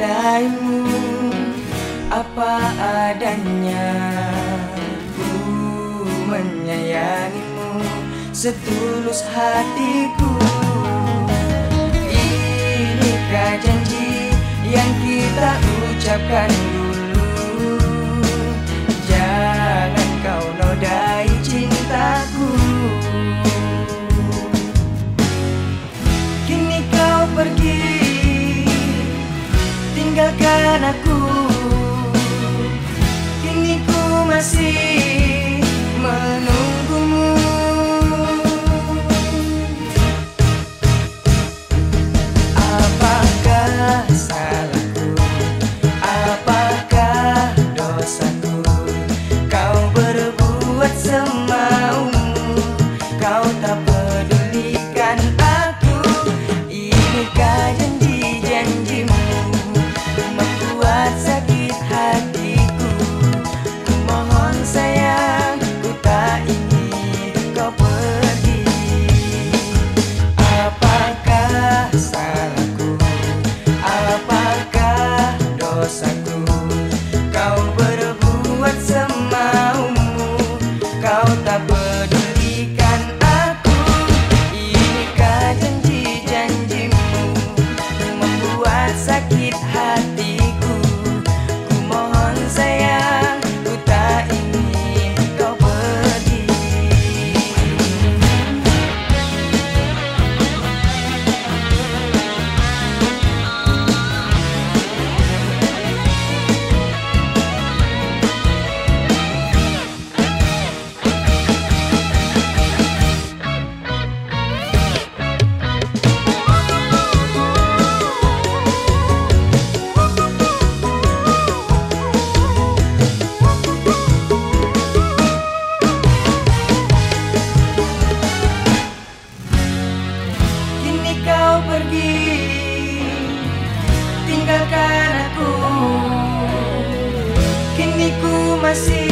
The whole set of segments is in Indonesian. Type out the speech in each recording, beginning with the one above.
mencintaimu apa adanya Ku menyayangimu setulus hatiku. Inikah janji yang kita ucapkan dulu? aku Kini ku masih así.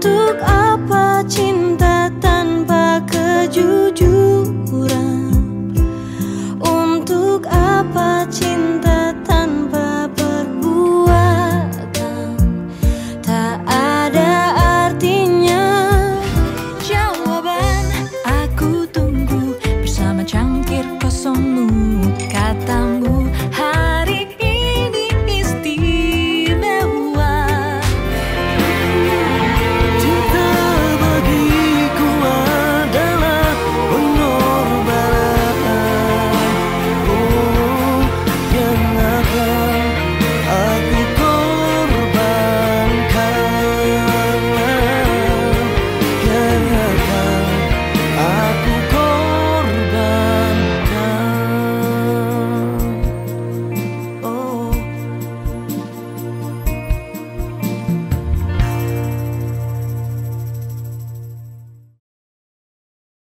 Untuk apa cinta?